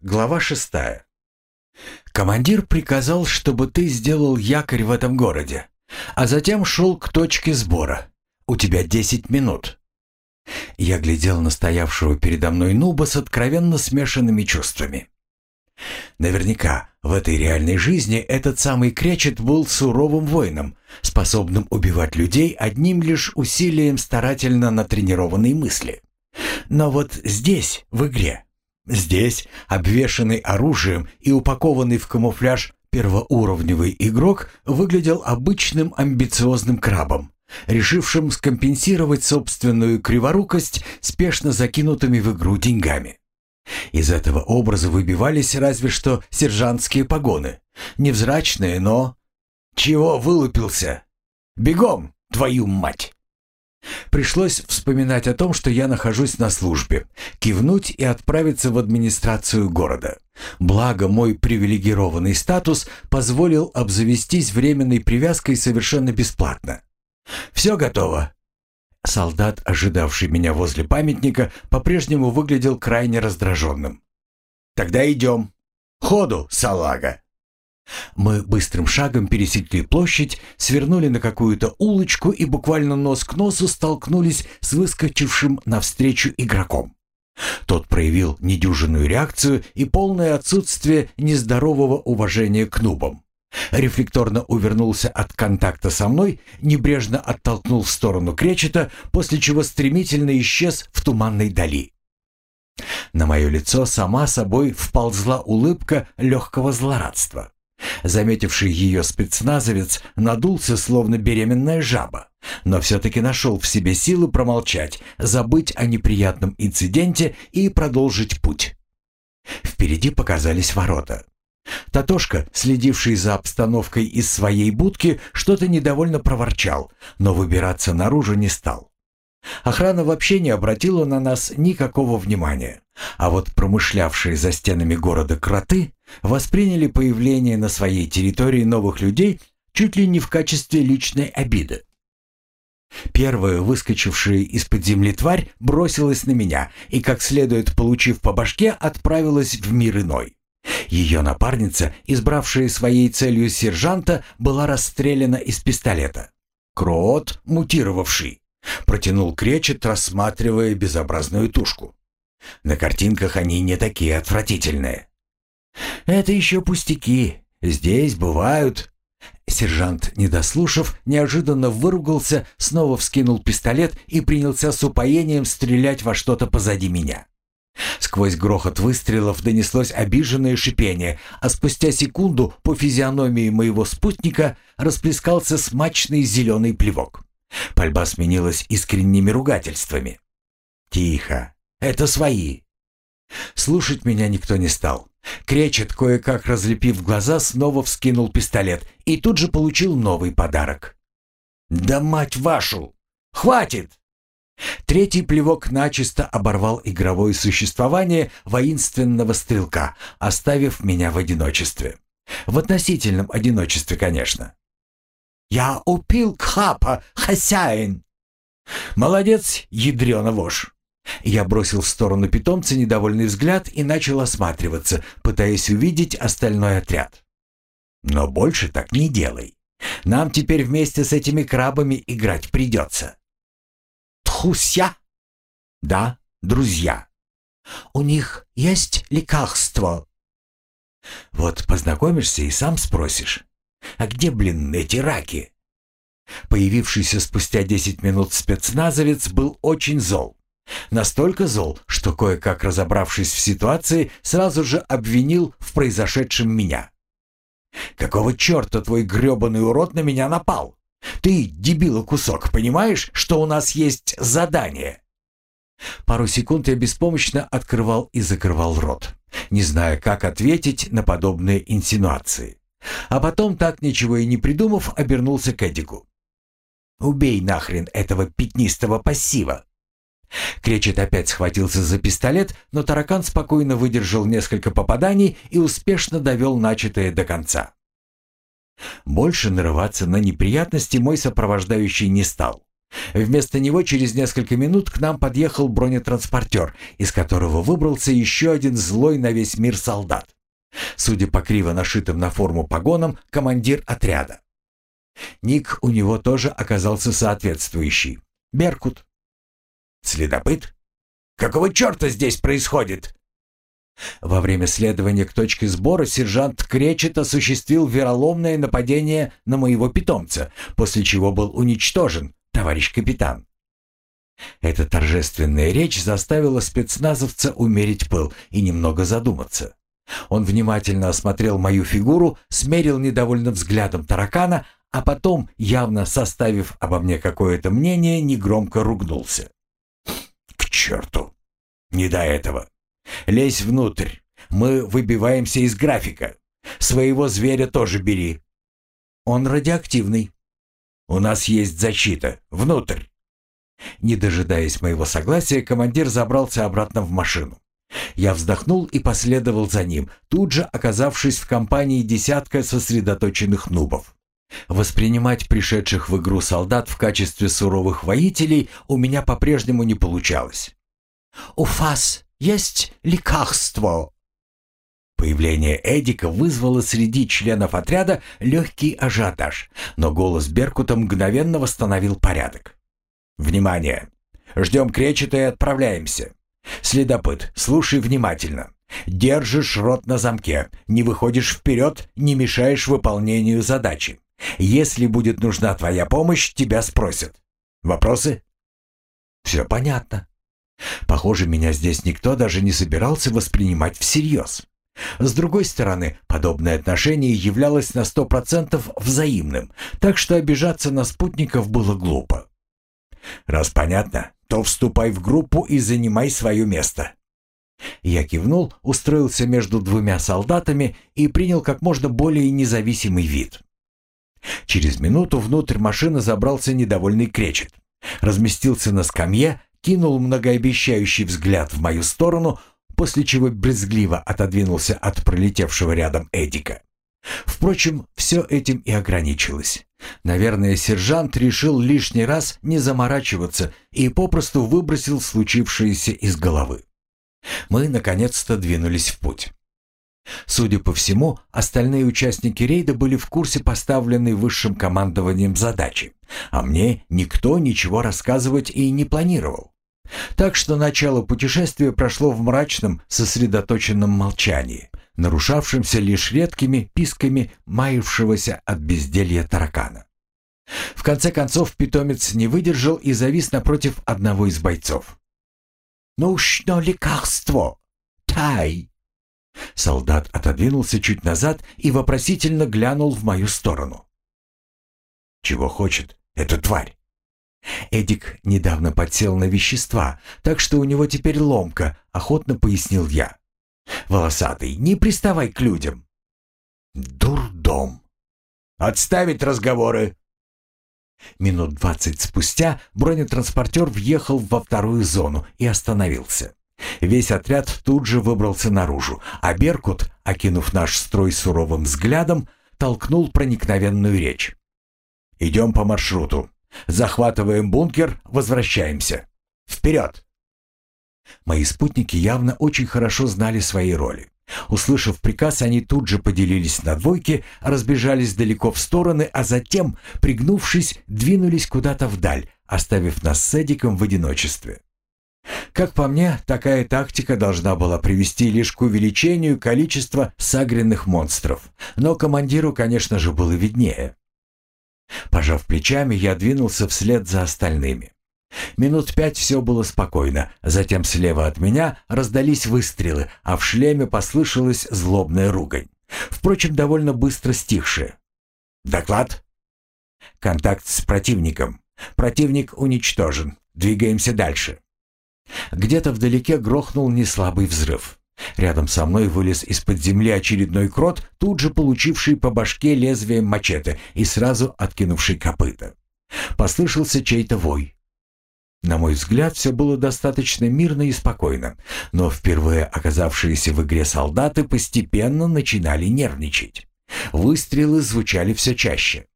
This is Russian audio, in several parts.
Глава шестая. Командир приказал, чтобы ты сделал якорь в этом городе, а затем шел к точке сбора. У тебя десять минут. Я глядел на стоявшего передо мной нуба с откровенно смешанными чувствами. Наверняка в этой реальной жизни этот самый Кречет был суровым воином, способным убивать людей одним лишь усилием старательно натренированной мысли. Но вот здесь, в игре, здесь, обвешанный оружием и упакованный в камуфляж первоуровневый игрок выглядел обычным амбициозным крабом, решившим скомпенсировать собственную криворукость спешно закинутыми в игру деньгами. Из этого образа выбивались разве что сержантские погоны. Невзрачные, но... «Чего вылупился? Бегом, твою мать!» Пришлось вспоминать о том, что я нахожусь на службе, кивнуть и отправиться в администрацию города. Благо, мой привилегированный статус позволил обзавестись временной привязкой совершенно бесплатно. «Все готово». Солдат, ожидавший меня возле памятника, по-прежнему выглядел крайне раздраженным. «Тогда идем. Ходу, салага!» Мы быстрым шагом пересекли площадь, свернули на какую-то улочку и буквально нос к носу столкнулись с выскочившим навстречу игроком. Тот проявил недюжинную реакцию и полное отсутствие нездорового уважения к нубам. Рефлекторно увернулся от контакта со мной, небрежно оттолкнул в сторону кречета, после чего стремительно исчез в туманной дали. На мое лицо сама собой вползла улыбка легкого злорадства. Заметивший ее спецназовец надулся, словно беременная жаба, но все-таки нашел в себе силы промолчать, забыть о неприятном инциденте и продолжить путь. Впереди показались ворота. Татошка, следивший за обстановкой из своей будки, что-то недовольно проворчал, но выбираться наружу не стал. Охрана вообще не обратила на нас никакого внимания, а вот промышлявшие за стенами города кроты восприняли появление на своей территории новых людей чуть ли не в качестве личной обиды. Первая, выскочившая из-под земли тварь, бросилась на меня и, как следует получив по башке, отправилась в мир иной. Ее напарница, избравшая своей целью сержанта, была расстреляна из пистолета. Крот, мутировавший, протянул кречет, рассматривая безобразную тушку. На картинках они не такие отвратительные. «Это еще пустяки. Здесь бывают...» Сержант, не дослушав, неожиданно выругался, снова вскинул пистолет и принялся с упоением стрелять во что-то позади меня. Сквозь грохот выстрелов донеслось обиженное шипение, а спустя секунду по физиономии моего спутника расплескался смачный зеленый плевок. Пальба сменилась искренними ругательствами. «Тихо! Это свои!» Слушать меня никто не стал. Кречет, кое-как разлепив глаза, снова вскинул пистолет и тут же получил новый подарок. «Да мать вашу! Хватит!» Третий плевок начисто оборвал игровое существование воинственного стрелка, оставив меня в одиночестве. В относительном одиночестве, конечно. «Я упил Кхапа, хозяин!» «Молодец, ядрёна вошь!» Я бросил в сторону питомца недовольный взгляд и начал осматриваться, пытаясь увидеть остальной отряд. «Но больше так не делай. Нам теперь вместе с этими крабами играть придется». «Тхуся?» «Да, друзья. У них есть лекарство?» «Вот познакомишься и сам спросишь. А где, блин, эти раки?» Появившийся спустя десять минут спецназовец был очень зол. Настолько зол, что кое-как разобравшись в ситуации, сразу же обвинил в произошедшем меня. «Какого черта твой гребаный урод на меня напал? Ты, дебила кусок, понимаешь, что у нас есть задание?» Пару секунд я беспомощно открывал и закрывал рот, не зная, как ответить на подобные инсинуации. А потом, так ничего и не придумав, обернулся к Эдику. «Убей нахрен этого пятнистого пассива!» Кречет опять схватился за пистолет, но таракан спокойно выдержал несколько попаданий и успешно довел начатое до конца. Больше нарываться на неприятности мой сопровождающий не стал. Вместо него через несколько минут к нам подъехал бронетранспортер, из которого выбрался еще один злой на весь мир солдат. Судя по криво нашитым на форму погонам, командир отряда. Ник у него тоже оказался соответствующий. Беркут. Следопыт? Какого черта здесь происходит? Во время следования к точке сбора сержант Кречет осуществил вероломное нападение на моего питомца, после чего был уничтожен, товарищ капитан. Эта торжественная речь заставила спецназовца умерить пыл и немного задуматься. Он внимательно осмотрел мою фигуру, смерил недовольным взглядом таракана, а потом, явно составив обо мне какое-то мнение, негромко ругнулся. «К черту! Не до этого! Лезь внутрь! Мы выбиваемся из графика! Своего зверя тоже бери!» «Он радиоактивный!» «У нас есть защита! Внутрь!» Не дожидаясь моего согласия, командир забрался обратно в машину. Я вздохнул и последовал за ним, тут же оказавшись в компании десятка сосредоточенных нубов. Воспринимать пришедших в игру солдат в качестве суровых воителей у меня по-прежнему не получалось. «У вас есть лекарство?» Появление Эдика вызвало среди членов отряда легкий ажиотаж, но голос Беркута мгновенно восстановил порядок. «Внимание! Ждем кречета и отправляемся. Следопыт, слушай внимательно. Держишь рот на замке, не выходишь вперед, не мешаешь выполнению задачи. Если будет нужна твоя помощь, тебя спросят. Вопросы? Все понятно. Похоже, меня здесь никто даже не собирался воспринимать всерьез. С другой стороны, подобное отношение являлось на сто процентов взаимным, так что обижаться на спутников было глупо. Раз понятно, то вступай в группу и занимай свое место. Я кивнул, устроился между двумя солдатами и принял как можно более независимый вид. Через минуту внутрь машины забрался недовольный кречет. Разместился на скамье, кинул многообещающий взгляд в мою сторону, после чего брезгливо отодвинулся от пролетевшего рядом Эдика. Впрочем, все этим и ограничилось. Наверное, сержант решил лишний раз не заморачиваться и попросту выбросил случившееся из головы. Мы, наконец-то, двинулись в путь. Судя по всему, остальные участники рейда были в курсе поставленной высшим командованием задачи, а мне никто ничего рассказывать и не планировал. Так что начало путешествия прошло в мрачном, сосредоточенном молчании, нарушавшемся лишь редкими писками маявшегося от безделья таракана. В конце концов питомец не выдержал и завис напротив одного из бойцов. «Ну что лекарство? Тай!» Солдат отодвинулся чуть назад и вопросительно глянул в мою сторону. «Чего хочет эта тварь?» Эдик недавно подсел на вещества, так что у него теперь ломка, охотно пояснил я. «Волосатый, не приставай к людям». «Дурдом!» «Отставить разговоры!» Минут двадцать спустя бронетранспортер въехал во вторую зону и остановился. Весь отряд тут же выбрался наружу, а Беркут, окинув наш строй суровым взглядом, толкнул проникновенную речь. «Идем по маршруту. Захватываем бункер, возвращаемся. Вперед!» Мои спутники явно очень хорошо знали свои роли. Услышав приказ, они тут же поделились на двойки, разбежались далеко в стороны, а затем, пригнувшись, двинулись куда-то вдаль, оставив нас с Эдиком в одиночестве. Как по мне, такая тактика должна была привести лишь к увеличению количества сагренных монстров, но командиру, конечно же, было виднее. Пожав плечами, я двинулся вслед за остальными. Минут пять все было спокойно, затем слева от меня раздались выстрелы, а в шлеме послышалась злобная ругань. Впрочем, довольно быстро стихшая. «Доклад?» «Контакт с противником. Противник уничтожен. Двигаемся дальше». Где-то вдалеке грохнул неслабый взрыв. Рядом со мной вылез из-под земли очередной крот, тут же получивший по башке лезвием мачете и сразу откинувший копыта. Послышался чей-то вой. На мой взгляд, все было достаточно мирно и спокойно, но впервые оказавшиеся в игре солдаты постепенно начинали нервничать. Выстрелы звучали все чаще.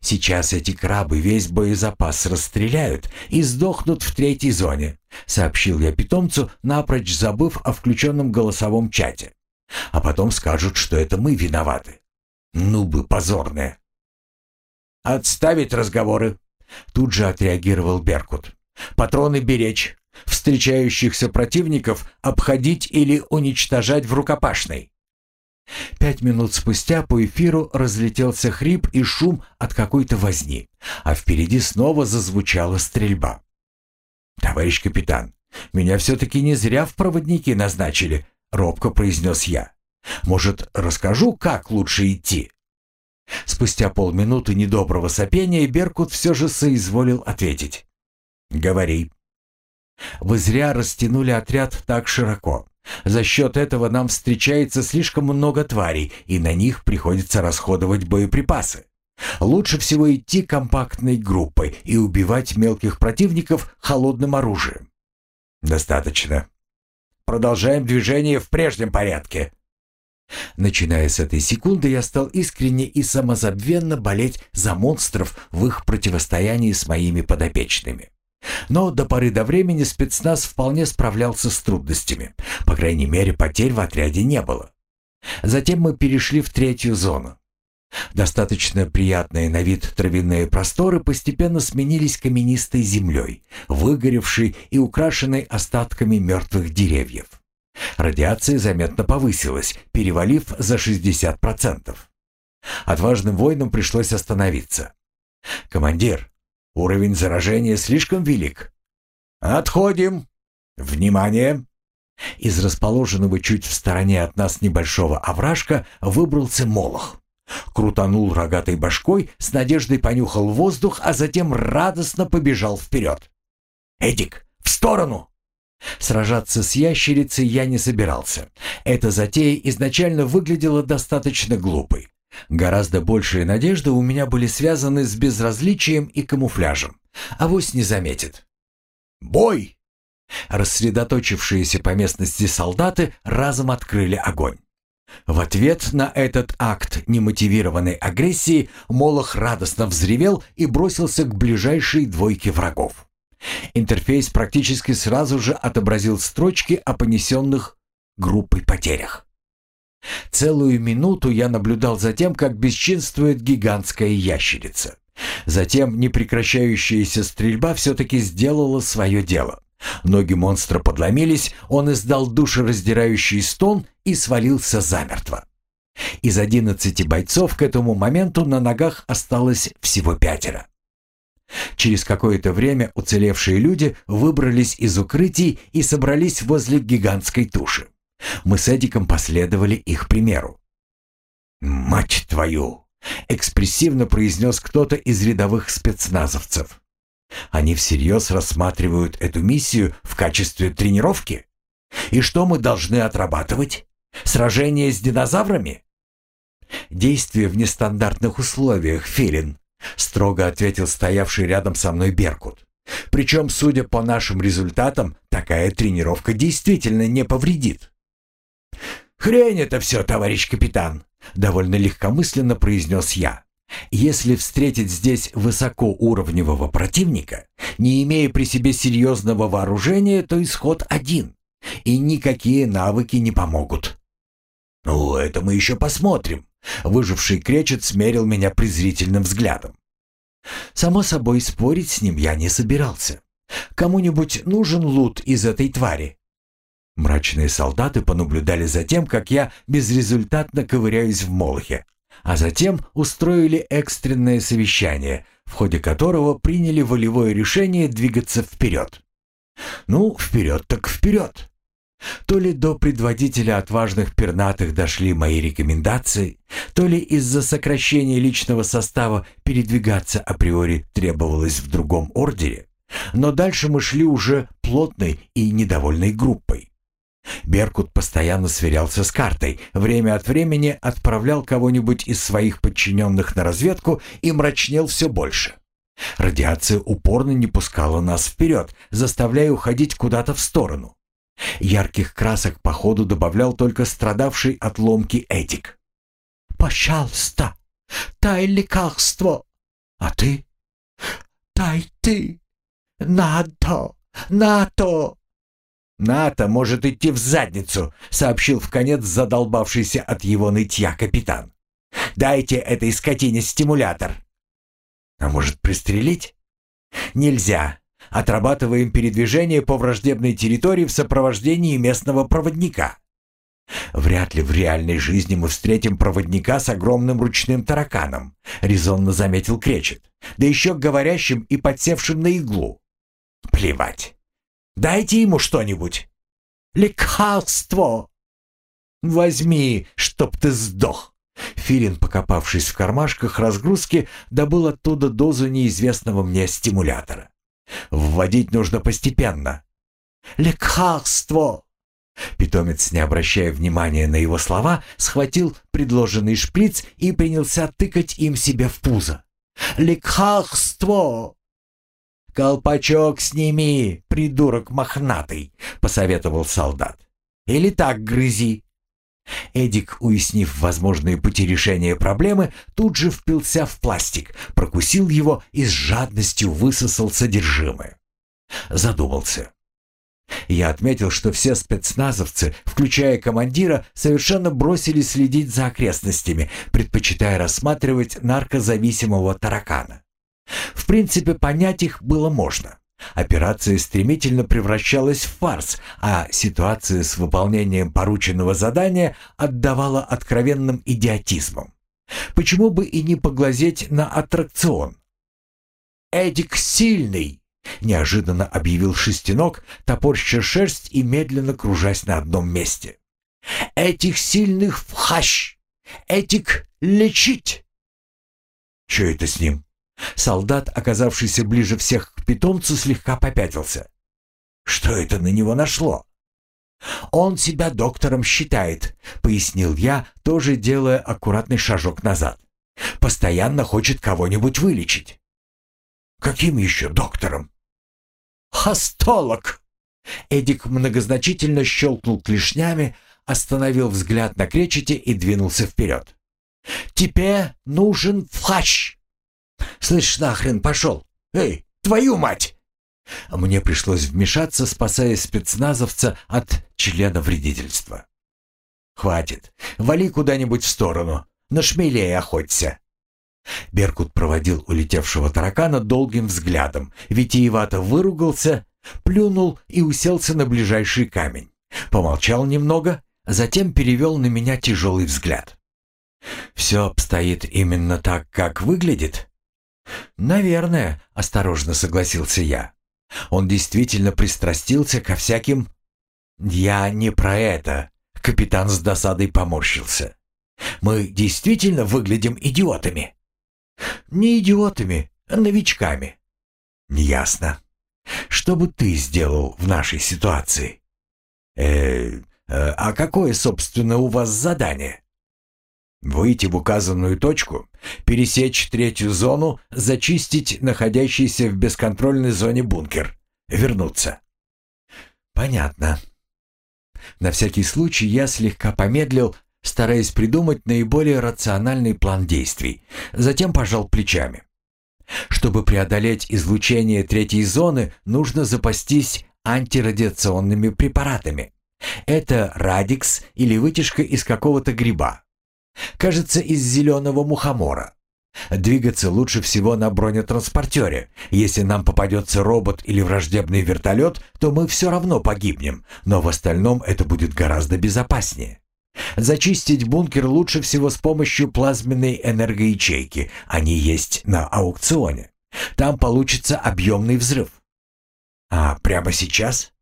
Сейчас эти крабы весь боезапас расстреляют и сдохнут в третьей зоне, сообщил я питомцу, напрочь забыв о включенном голосовом чате. А потом скажут, что это мы виноваты. Ну бы позорные. «Отставить разговоры!» Тут же отреагировал Беркут. «Патроны беречь, встречающихся противников обходить или уничтожать в рукопашной. Пять минут спустя по эфиру разлетелся хрип и шум от какой-то возни, а впереди снова зазвучала стрельба. «Товарищ капитан, меня все-таки не зря в проводники назначили», — робко произнес я. «Может, расскажу, как лучше идти?» Спустя полминуты недоброго сопения Беркут все же соизволил ответить. «Говори». «Вы зря растянули отряд так широко. За счет этого нам встречается слишком много тварей, и на них приходится расходовать боеприпасы. Лучше всего идти компактной группой и убивать мелких противников холодным оружием. Достаточно. Продолжаем движение в прежнем порядке. Начиная с этой секунды, я стал искренне и самозабвенно болеть за монстров в их противостоянии с моими подопечными. Но до поры до времени спецназ вполне справлялся с трудностями. По крайней мере, потерь в отряде не было. Затем мы перешли в третью зону. Достаточно приятные на вид травяные просторы постепенно сменились каменистой землей, выгоревшей и украшенной остатками мертвых деревьев. Радиация заметно повысилась, перевалив за 60%. Отважным воинам пришлось остановиться. «Командир, Уровень заражения слишком велик. Отходим. Внимание! Из расположенного чуть в стороне от нас небольшого овражка выбрался молох. Крутанул рогатой башкой, с надеждой понюхал воздух, а затем радостно побежал вперед. «Эдик, в сторону!» Сражаться с ящерицей я не собирался. Эта затея изначально выглядела достаточно глупой. Гораздо большие надежды у меня были связаны с безразличием и камуфляжем. Авось не заметит. «Бой!» Рассредоточившиеся по местности солдаты разом открыли огонь. В ответ на этот акт немотивированной агрессии Молох радостно взревел и бросился к ближайшей двойке врагов. Интерфейс практически сразу же отобразил строчки о понесенных группой потерях. Целую минуту я наблюдал за тем, как бесчинствует гигантская ящерица. Затем непрекращающаяся стрельба все-таки сделала свое дело. Ноги монстра подломились, он издал душераздирающий стон и свалился замертво. Из одиннадцати бойцов к этому моменту на ногах осталось всего пятеро. Через какое-то время уцелевшие люди выбрались из укрытий и собрались возле гигантской туши. Мы с Эдиком последовали их примеру. «Мать твою!» — экспрессивно произнес кто-то из рядовых спецназовцев. «Они всерьез рассматривают эту миссию в качестве тренировки? И что мы должны отрабатывать? Сражение с динозаврами?» «Действие в нестандартных условиях, Филин», — строго ответил стоявший рядом со мной Беркут. «Причем, судя по нашим результатам, такая тренировка действительно не повредит». «Хрень это все, товарищ капитан!» — довольно легкомысленно произнес я. «Если встретить здесь высокоуровневого противника, не имея при себе серьезного вооружения, то исход один, и никакие навыки не помогут». «Ну, это мы еще посмотрим», — выживший кречет смерил меня презрительным взглядом. Само собой, спорить с ним я не собирался. Кому-нибудь нужен лут из этой твари? Мрачные солдаты понаблюдали за тем, как я безрезультатно ковыряюсь в молохе, а затем устроили экстренное совещание, в ходе которого приняли волевое решение двигаться вперед. Ну, вперед так вперед. То ли до предводителя отважных пернатых дошли мои рекомендации, то ли из-за сокращения личного состава передвигаться априори требовалось в другом ордере, но дальше мы шли уже плотной и недовольной группой. Беркут постоянно сверялся с картой, время от времени отправлял кого-нибудь из своих подчиненных на разведку и мрачнел все больше. Радиация упорно не пускала нас вперед, заставляя уходить куда-то в сторону. Ярких красок по ходу добавлял только страдавший от ломки Эдик. «Пожалуйста, дай лекарство!» А ты? Тай ты! НАТО! НАТО!» «НАТО может идти в задницу», — сообщил в конец задолбавшийся от его нытья капитан. «Дайте этой скотине стимулятор». «А может, пристрелить?» «Нельзя. Отрабатываем передвижение по враждебной территории в сопровождении местного проводника». «Вряд ли в реальной жизни мы встретим проводника с огромным ручным тараканом», — резонно заметил Кречет. «Да еще говорящим и подсевшим на иглу». «Плевать. Дайте ему что-нибудь. Лекарство. Возьми, чтоб ты сдох. Филин, покопавшись в кармашках разгрузки, добыл оттуда дозу неизвестного мне стимулятора. Вводить нужно постепенно. Лекарство. Питомец, не обращая внимания на его слова, схватил предложенный шприц и принялся тыкать им себе в пузо. «Лекарство!» «Колпачок сними, придурок мохнатый», — посоветовал солдат. «Или так грызи». Эдик, уяснив возможные пути решения проблемы, тут же впился в пластик, прокусил его и с жадностью высосал содержимое. Задумался. Я отметил, что все спецназовцы, включая командира, совершенно бросили следить за окрестностями, предпочитая рассматривать наркозависимого таракана. В принципе, понять их было можно. Операция стремительно превращалась в фарс, а ситуация с выполнением порученного задания отдавала откровенным идиотизмом. Почему бы и не поглазеть на аттракцион? «Эдик сильный!» — неожиданно объявил шестенок, топорща шерсть и медленно кружась на одном месте. «Этих сильных в хащ! Этик лечить!» «Че это с ним?» Солдат, оказавшийся ближе всех к питомцу, слегка попятился. «Что это на него нашло?» «Он себя доктором считает», — пояснил я, тоже делая аккуратный шажок назад. «Постоянно хочет кого-нибудь вылечить». «Каким еще доктором?» «Хастолог!» Эдик многозначительно щелкнул клешнями, остановил взгляд на кречете и двинулся вперед. «Тебе нужен фащ!» «Слышь, нахрен пошел! Эй, твою мать!» Мне пришлось вмешаться, спасая спецназовца от члена вредительства. «Хватит, вали куда-нибудь в сторону, на шмелей охоться!» Беркут проводил улетевшего таракана долгим взглядом, витиевато выругался, плюнул и уселся на ближайший камень. Помолчал немного, затем перевел на меня тяжелый взгляд. «Все обстоит именно так, как выглядит?» «Наверное», — осторожно согласился я. «Он действительно пристрастился ко всяким...» «Я не про это», — капитан с досадой поморщился. «Мы действительно выглядим идиотами?» «Не идиотами, а новичками». «Ясно. Что бы ты сделал в нашей ситуации?» «Э, -э а какое, собственно, у вас задание?» Выйти в указанную точку, пересечь третью зону, зачистить находящийся в бесконтрольной зоне бункер, вернуться. Понятно. На всякий случай я слегка помедлил, стараясь придумать наиболее рациональный план действий, затем пожал плечами. Чтобы преодолеть излучение третьей зоны, нужно запастись антирадиационными препаратами. Это радикс или вытяжка из какого-то гриба. Кажется, из зеленого мухомора. Двигаться лучше всего на бронетранспортере. Если нам попадется робот или враждебный вертолет, то мы все равно погибнем, но в остальном это будет гораздо безопаснее. Зачистить бункер лучше всего с помощью плазменной энергоячейки. Они есть на аукционе. Там получится объемный взрыв. А прямо сейчас?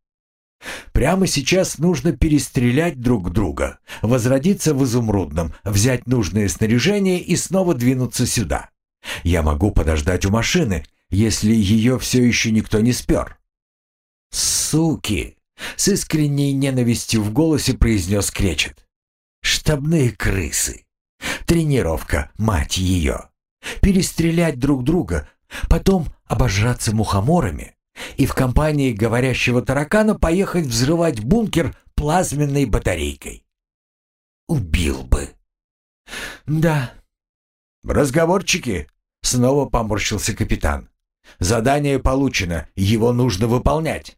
Прямо сейчас нужно перестрелять друг друга, возродиться в изумрудном, взять нужное снаряжение и снова двинуться сюда. Я могу подождать у машины, если ее все еще никто не спер. «Суки!» — с искренней ненавистью в голосе произнес Кречет. «Штабные крысы! Тренировка, мать ее! Перестрелять друг друга, потом обожраться мухоморами, и в компании говорящего таракана поехать взрывать бункер плазменной батарейкой. Убил бы. Да. Разговорчики, Снова поморщился капитан. «Задание получено, его нужно выполнять».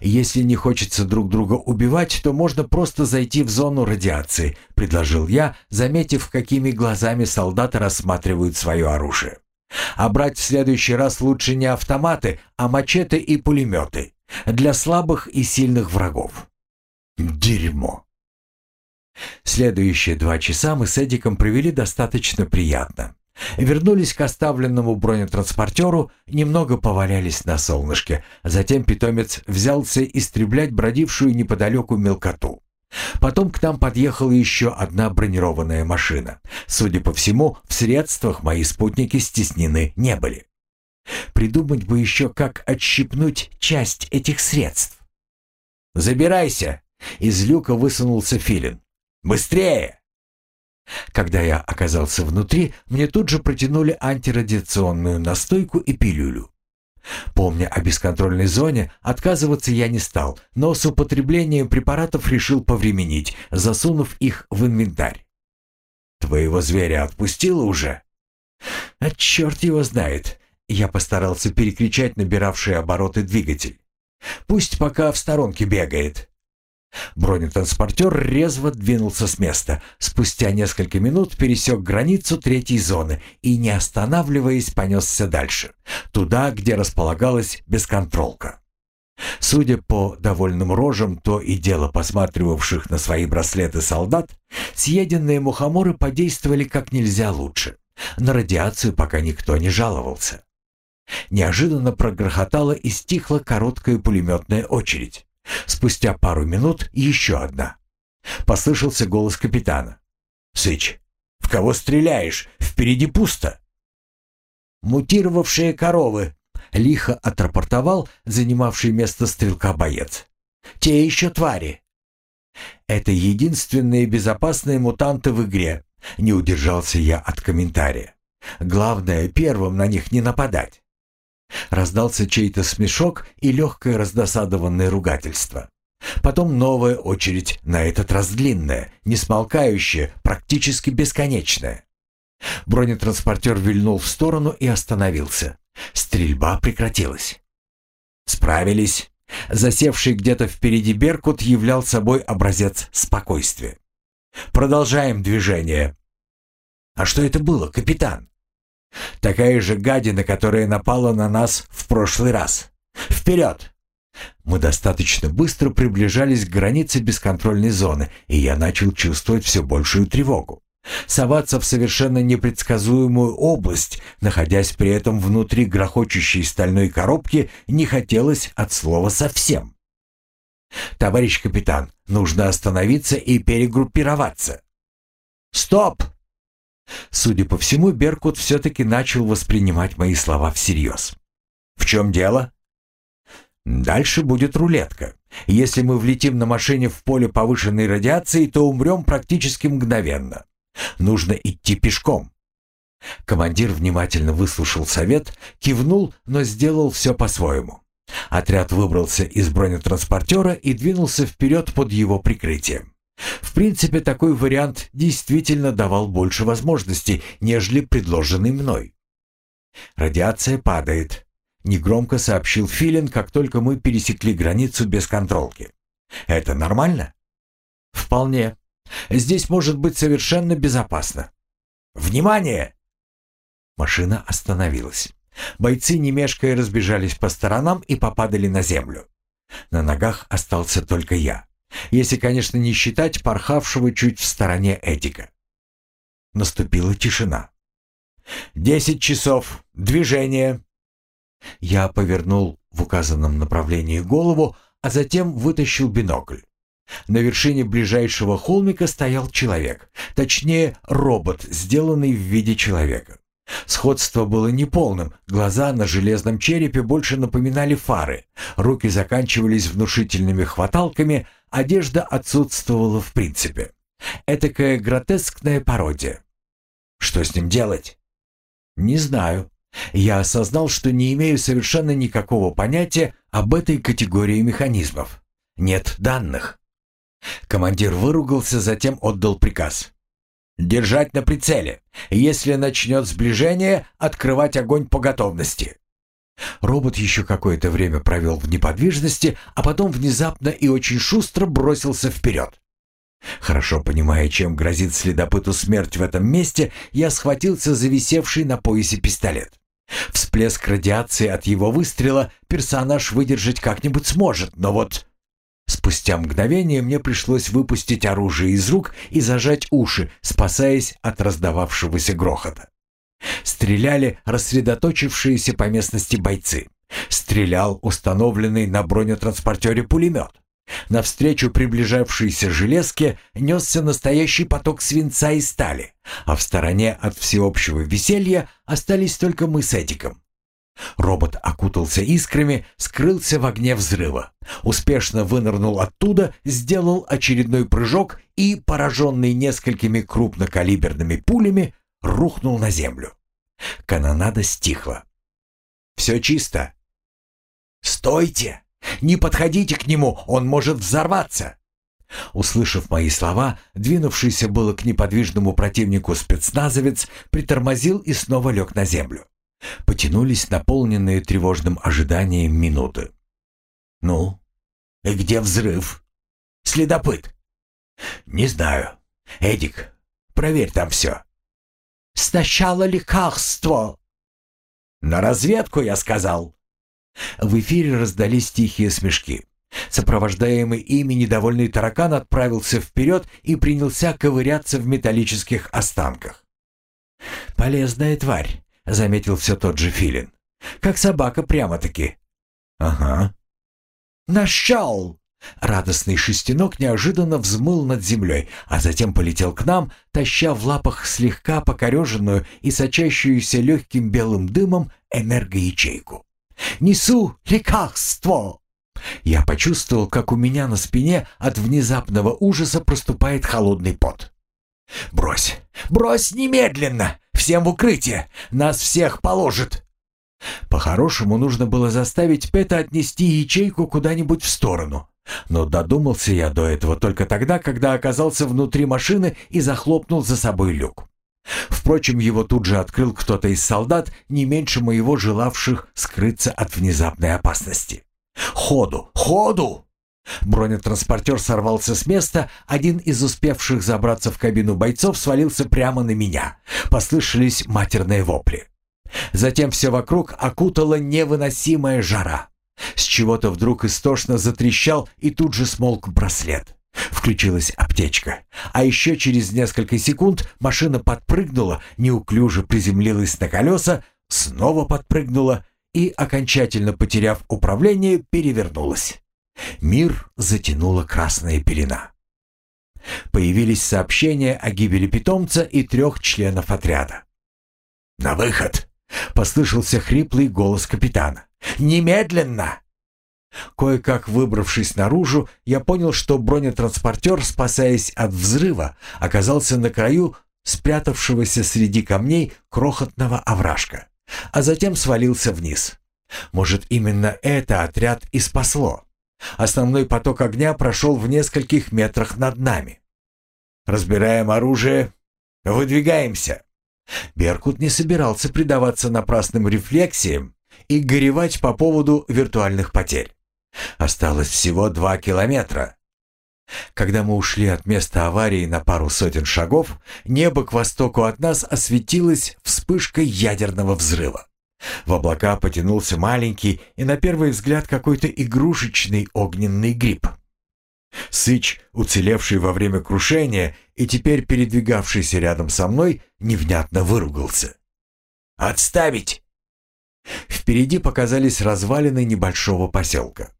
«Если не хочется друг друга убивать, то можно просто зайти в зону радиации», — предложил я, заметив, какими глазами солдаты рассматривают свое оружие. «А брать в следующий раз лучше не автоматы, а мачете и пулеметы. Для слабых и сильных врагов». «Дерьмо!» Следующие два часа мы с Эдиком провели достаточно приятно. Вернулись к оставленному бронетранспортеру, немного повалялись на солнышке. Затем питомец взялся истреблять бродившую неподалеку мелкоту. Потом к нам подъехала еще одна бронированная машина. Судя по всему, в средствах мои спутники стеснены не были. Придумать бы еще, как отщипнуть часть этих средств. «Забирайся!» Из люка высунулся Филин. «Быстрее!» Когда я оказался внутри, мне тут же протянули антирадиационную настойку и пилюлю. Помня о бесконтрольной зоне, отказываться я не стал, но с употреблением препаратов решил повременить, засунув их в инвентарь. «Твоего зверя отпустила уже?» «А черт его знает!» Я постарался перекричать набиравший обороты двигатель. «Пусть пока в сторонке бегает. Бронетранспортер резво двинулся с места. Спустя несколько минут пересек границу третьей зоны и, не останавливаясь, понесся дальше, туда, где располагалась бесконтролка. Судя по довольным рожам, то и дело посматривавших на свои браслеты солдат, съеденные мухоморы подействовали как нельзя лучше. На радиацию пока никто не жаловался. Неожиданно прогрохотала и стихла короткая пулеметная очередь. Спустя пару минут еще одна. Послышался голос капитана. «Сыч, в кого стреляешь? Впереди пусто!» «Мутировавшие коровы!» — лихо отрапортовал занимавший место стрелка боец. «Те еще твари!» «Это единственные безопасные мутанты в игре», — не удержался я от комментария. «Главное, первым на них не нападать». Раздался чей-то смешок и легкое раздосадованное ругательство. Потом новая очередь, на этот раз длинная, не смолкающая, практически бесконечная. Бронетранспортер вильнул в сторону и остановился. Стрельба прекратилась. Справились. Засевший где-то впереди Беркут являл собой образец спокойствия. Продолжаем движение. А что это было, капитан? Такая же гадина, которая напала на нас в прошлый раз. Вперед! Мы достаточно быстро приближались к границе бесконтрольной зоны, и я начал чувствовать все большую тревогу. Соваться в совершенно непредсказуемую область, находясь при этом внутри грохочущей стальной коробки, не хотелось от слова совсем. «Товарищ капитан, нужно остановиться и перегруппироваться». «Стоп!» Судя по всему, Беркут все-таки начал воспринимать мои слова всерьез. «В чем дело?» «Дальше будет рулетка. Если мы влетим на машине в поле повышенной радиации, то умрем практически мгновенно. Нужно идти пешком». Командир внимательно выслушал совет, кивнул, но сделал все по-своему. Отряд выбрался из бронетранспортера и двинулся вперед под его прикрытием. В принципе, такой вариант действительно давал больше возможностей, нежели предложенный мной. «Радиация падает», — негромко сообщил Филин, как только мы пересекли границу без контролки. «Это нормально?» «Вполне. Здесь может быть совершенно безопасно». «Внимание!» Машина остановилась. Бойцы, не разбежались по сторонам и попадали на землю. На ногах остался только я. Если, конечно, не считать порхавшего чуть в стороне Эдика. Наступила тишина. «Десять часов. Движение!» Я повернул в указанном направлении голову, а затем вытащил бинокль. На вершине ближайшего холмика стоял человек, точнее, робот, сделанный в виде человека. Сходство было неполным, глаза на железном черепе больше напоминали фары, руки заканчивались внушительными хваталками, одежда отсутствовала в принципе. Этакая гротескная пародия. Что с ним делать? Не знаю. Я осознал, что не имею совершенно никакого понятия об этой категории механизмов. Нет данных. Командир выругался, затем отдал приказ. Держать на прицеле. Если начнет сближение, открывать огонь по готовности. Робот еще какое-то время провел в неподвижности, а потом внезапно и очень шустро бросился вперед. Хорошо понимая, чем грозит следопыту смерть в этом месте, я схватился за висевший на поясе пистолет. Всплеск радиации от его выстрела персонаж выдержать как-нибудь сможет, но вот... Спустя мгновение мне пришлось выпустить оружие из рук и зажать уши, спасаясь от раздававшегося грохота. Стреляли рассредоточившиеся по местности бойцы. Стрелял установленный на бронетранспортере пулемет. Навстречу приближавшейся железке несся настоящий поток свинца и стали, а в стороне от всеобщего веселья остались только мы с Эдиком. Робот окутался искрами, скрылся в огне взрыва, успешно вынырнул оттуда, сделал очередной прыжок и, пораженный несколькими крупнокалиберными пулями, рухнул на землю. Канонада стихла. «Все чисто». «Стойте! Не подходите к нему, он может взорваться!» Услышав мои слова, двинувшийся было к неподвижному противнику спецназовец притормозил и снова лег на землю. Потянулись наполненные тревожным ожиданием минуты. «Ну, и где взрыв?» «Следопыт». «Не знаю. Эдик, проверь там все». «Сначала лекарство!» «На разведку, я сказал!» В эфире раздались тихие смешки. Сопровождаемый ими недовольный таракан отправился вперед и принялся ковыряться в металлических останках. «Полезная тварь», — заметил все тот же Филин. «Как собака прямо-таки». «Ага». «Нашел!» Радостный шестенок неожиданно взмыл над землей, а затем полетел к нам, таща в лапах слегка покореженную и сочащуюся легким белым дымом энергоячейку. «Несу лекарство!» Я почувствовал, как у меня на спине от внезапного ужаса проступает холодный пот. «Брось! Брось немедленно! Всем в укрытие! Нас всех положит!» По-хорошему нужно было заставить Пэта отнести ячейку куда-нибудь в сторону. Но додумался я до этого только тогда, когда оказался внутри машины и захлопнул за собой люк. Впрочем, его тут же открыл кто-то из солдат, не меньше моего желавших скрыться от внезапной опасности. «Ходу! Ходу!» Бронетранспортер сорвался с места, один из успевших забраться в кабину бойцов свалился прямо на меня. Послышались матерные вопли. Затем все вокруг окутала невыносимая жара. С чего-то вдруг истошно затрещал и тут же смолк браслет. Включилась аптечка. А еще через несколько секунд машина подпрыгнула, неуклюже приземлилась на колеса, снова подпрыгнула и, окончательно потеряв управление, перевернулась. Мир затянула красная пелена. Появились сообщения о гибели питомца и трех членов отряда. «На выход!» — послышался хриплый голос капитана. «Немедленно!» Кое-как выбравшись наружу, я понял, что бронетранспортер, спасаясь от взрыва, оказался на краю спрятавшегося среди камней крохотного овражка, а затем свалился вниз. Может, именно это отряд и спасло. Основной поток огня прошел в нескольких метрах над нами. «Разбираем оружие. Выдвигаемся». Беркут не собирался предаваться напрасным рефлексиям и горевать по поводу виртуальных потерь. Осталось всего два километра. Когда мы ушли от места аварии на пару сотен шагов, небо к востоку от нас осветилось вспышкой ядерного взрыва. В облака потянулся маленький и на первый взгляд какой-то игрушечный огненный гриб. Сыч, уцелевший во время крушения и теперь передвигавшийся рядом со мной, невнятно выругался. «Отставить!» Впереди показались развалины небольшого поселка.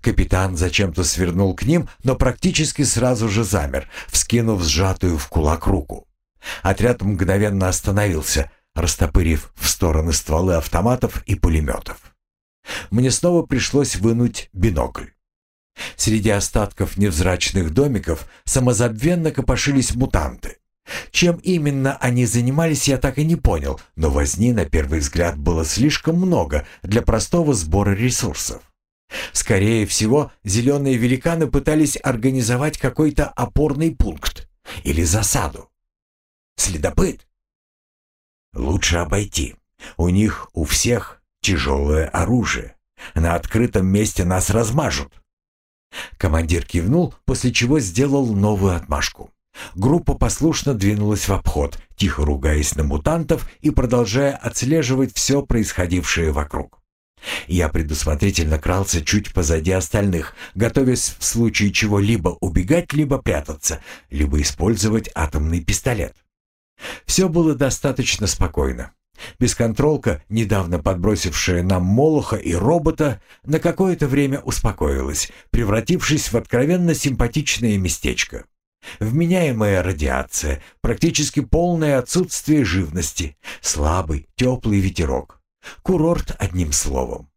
Капитан зачем-то свернул к ним, но практически сразу же замер, вскинув сжатую в кулак руку. Отряд мгновенно остановился, растопырив в стороны стволы автоматов и пулеметов. Мне снова пришлось вынуть бинокль. Среди остатков невзрачных домиков самозабвенно копошились мутанты. Чем именно они занимались, я так и не понял, но возни на первый взгляд было слишком много для простого сбора ресурсов. Скорее всего, зеленые великаны пытались организовать какой-то опорный пункт или засаду. Следопыт?» «Лучше обойти. У них, у всех, тяжелое оружие. На открытом месте нас размажут». Командир кивнул, после чего сделал новую отмашку. Группа послушно двинулась в обход, тихо ругаясь на мутантов и продолжая отслеживать все происходившее вокруг. Я предусмотрительно крался чуть позади остальных, готовясь в случае чего либо убегать, либо прятаться, либо использовать атомный пистолет. Все было достаточно спокойно. Бесконтролка, недавно подбросившая нам Молоха и робота, на какое-то время успокоилась, превратившись в откровенно симпатичное местечко. Вменяемая радиация, практически полное отсутствие живности, слабый, теплый ветерок. Курорт одним словом.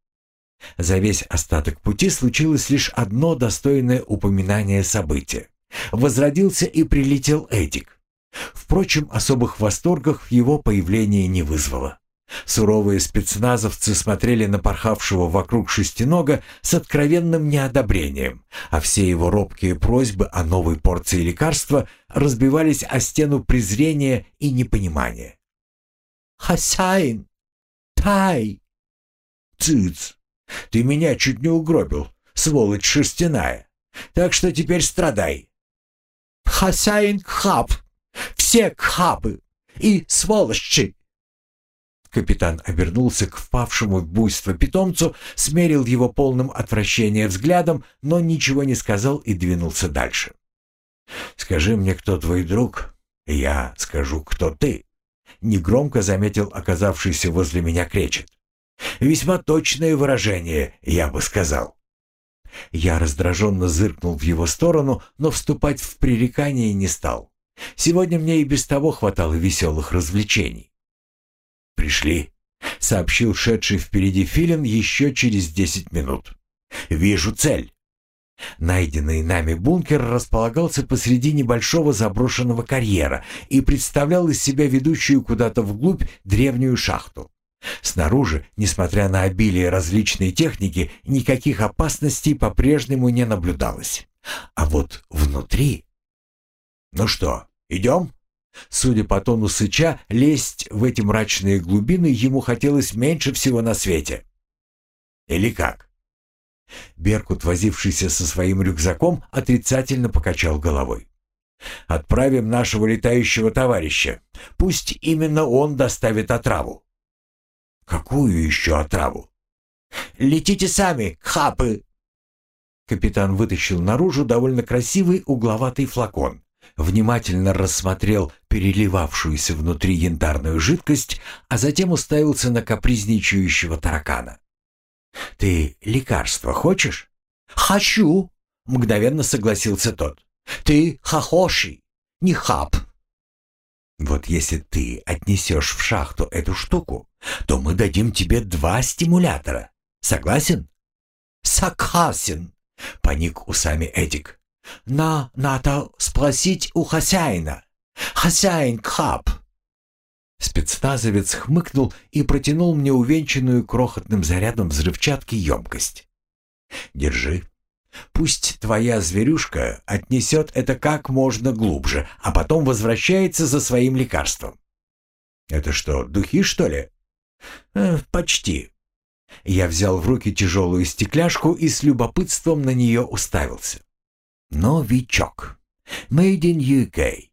За весь остаток пути случилось лишь одно достойное упоминание события. Возродился и прилетел Эдик. Впрочем, особых восторгов его появлении не вызвало. Суровые спецназовцы смотрели на порхавшего вокруг шестинога с откровенным неодобрением, а все его робкие просьбы о новой порции лекарства разбивались о стену презрения и непонимания. «Хозяин! Тай!» «Цыц! Ты меня чуть не угробил, сволочь шерстяная! Так что теперь страдай!» «Хозяин Кхаб! Все Кхабы! И сволочи!» Капитан обернулся к впавшему в буйство питомцу, смерил его полным отвращения взглядом, но ничего не сказал и двинулся дальше. «Скажи мне, кто твой друг, я скажу, кто ты», — негромко заметил оказавшийся возле меня кречет. «Весьма точное выражение, я бы сказал». Я раздраженно зыркнул в его сторону, но вступать в пререкание не стал. Сегодня мне и без того хватало веселых развлечений. «Пришли», — сообщил шедший впереди Филин еще через десять минут. «Вижу цель». Найденный нами бункер располагался посреди небольшого заброшенного карьера и представлял из себя ведущую куда-то вглубь древнюю шахту. Снаружи, несмотря на обилие различной техники, никаких опасностей по-прежнему не наблюдалось. А вот внутри... «Ну что, идем?» Судя по тону сыча, лезть в эти мрачные глубины ему хотелось меньше всего на свете. Или как? Беркут, возившийся со своим рюкзаком, отрицательно покачал головой. «Отправим нашего летающего товарища. Пусть именно он доставит отраву». «Какую еще отраву?» «Летите сами, хапы!» Капитан вытащил наружу довольно красивый угловатый флакон внимательно рассмотрел переливавшуюся внутри янтарную жидкость, а затем уставился на капризничающего таракана. «Ты лекарство хочешь?» «Хочу!» — мгновенно согласился тот. «Ты хахоши, не хап!» «Вот если ты отнесешь в шахту эту штуку, то мы дадим тебе два стимулятора. Согласен?» «Согласен!» — поник усами Эдик. «На, надо спросить у хозяина. Хозяин Краб». Спецназовец хмыкнул и протянул мне увенчанную крохотным зарядом взрывчатки емкость. «Держи. Пусть твоя зверюшка отнесет это как можно глубже, а потом возвращается за своим лекарством». «Это что, духи, что ли?» э, «Почти». Я взял в руки тяжелую стекляшку и с любопытством на нее уставился. Новичок. Made in UK.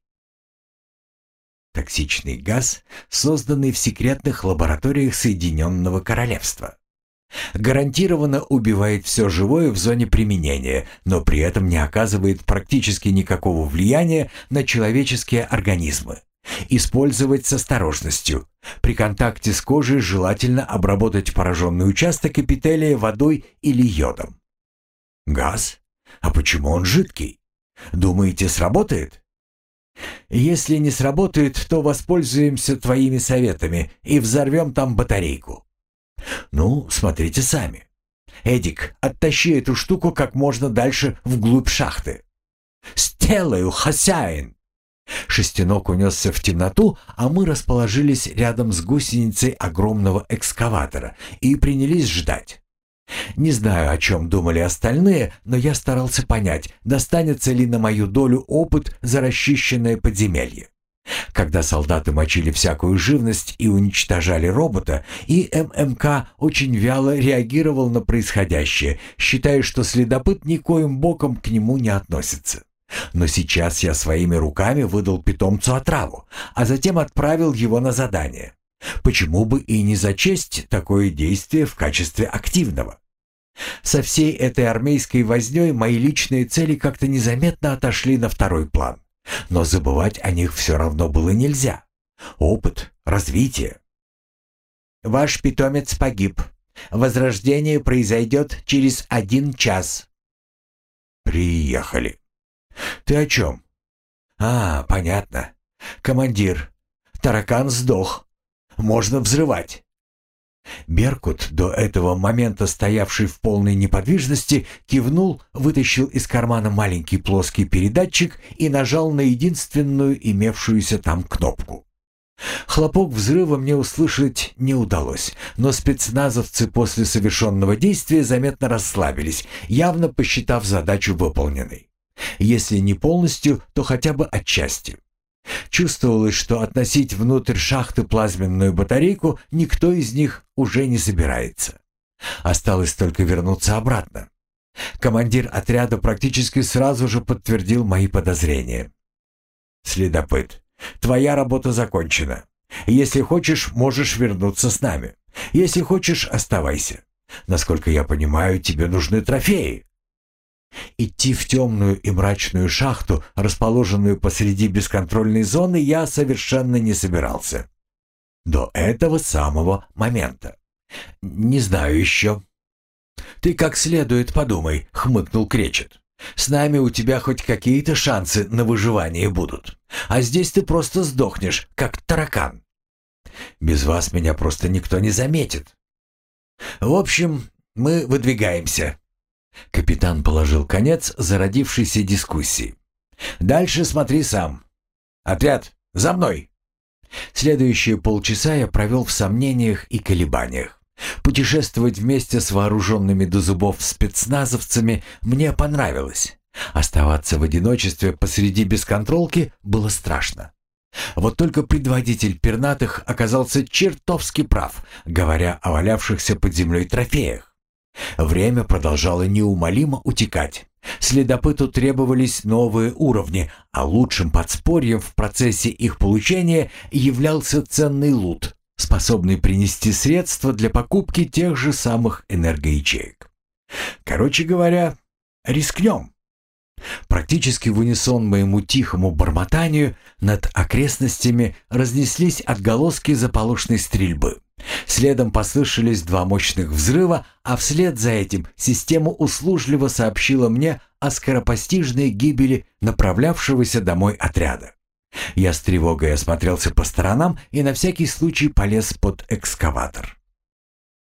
Токсичный газ, созданный в секретных лабораториях Соединенного Королевства. Гарантированно убивает все живое в зоне применения, но при этом не оказывает практически никакого влияния на человеческие организмы. Использовать с осторожностью. При контакте с кожей желательно обработать пораженный участок эпителия водой или йодом. Газ? А почему он жидкий? Думаете, сработает? Если не сработает, то воспользуемся твоими советами и взорвем там батарейку. Ну, смотрите сами. Эдик, оттащи эту штуку как можно дальше вглубь шахты. «Сделаю, хозяин!» Шестенок унесся в темноту, а мы расположились рядом с гусеницей огромного экскаватора и принялись ждать. Не знаю, о чем думали остальные, но я старался понять, достанется ли на мою долю опыт за расчищенное подземелье. Когда солдаты мочили всякую живность и уничтожали робота, и ММК очень вяло реагировал на происходящее, считая, что следопыт никоим боком к нему не относится. Но сейчас я своими руками выдал питомцу отраву, а затем отправил его на задание. Почему бы и не зачесть такое действие в качестве активного? Со всей этой армейской вознёй мои личные цели как-то незаметно отошли на второй план. Но забывать о них все равно было нельзя. Опыт, развитие. Ваш питомец погиб. Возрождение произойдет через один час. Приехали. Ты о чем? А, понятно. Командир, таракан сдох. Можно взрывать. Беркут, до этого момента стоявший в полной неподвижности, кивнул, вытащил из кармана маленький плоский передатчик и нажал на единственную имевшуюся там кнопку. Хлопок взрыва мне услышать не удалось, но спецназовцы после совершенного действия заметно расслабились, явно посчитав задачу выполненной. Если не полностью, то хотя бы отчасти. Чувствовалось, что относить внутрь шахты плазменную батарейку никто из них уже не собирается. Осталось только вернуться обратно. Командир отряда практически сразу же подтвердил мои подозрения. «Следопыт, твоя работа закончена. Если хочешь, можешь вернуться с нами. Если хочешь, оставайся. Насколько я понимаю, тебе нужны трофеи». Идти в темную и мрачную шахту, расположенную посреди бесконтрольной зоны, я совершенно не собирался. До этого самого момента. Не знаю еще. «Ты как следует подумай», — хмыкнул Кречет. «С нами у тебя хоть какие-то шансы на выживание будут. А здесь ты просто сдохнешь, как таракан. Без вас меня просто никто не заметит. В общем, мы выдвигаемся». Капитан положил конец зародившейся дискуссии. «Дальше смотри сам. Отряд, за мной!» Следующие полчаса я провел в сомнениях и колебаниях. Путешествовать вместе с вооруженными до зубов спецназовцами мне понравилось. Оставаться в одиночестве посреди бесконтролки было страшно. Вот только предводитель пернатых оказался чертовски прав, говоря о валявшихся под землей трофеях. Время продолжало неумолимо утекать. Следопыту требовались новые уровни, а лучшим подспорьем в процессе их получения являлся ценный лут, способный принести средства для покупки тех же самых энергоячеек. Короче говоря, рискнем. Практически в унисон моему тихому бормотанию над окрестностями разнеслись отголоски заполошной стрельбы. Следом послышались два мощных взрыва, а вслед за этим система услужливо сообщила мне о скоропостижной гибели направлявшегося домой отряда. Я с тревогой осмотрелся по сторонам и на всякий случай полез под экскаватор.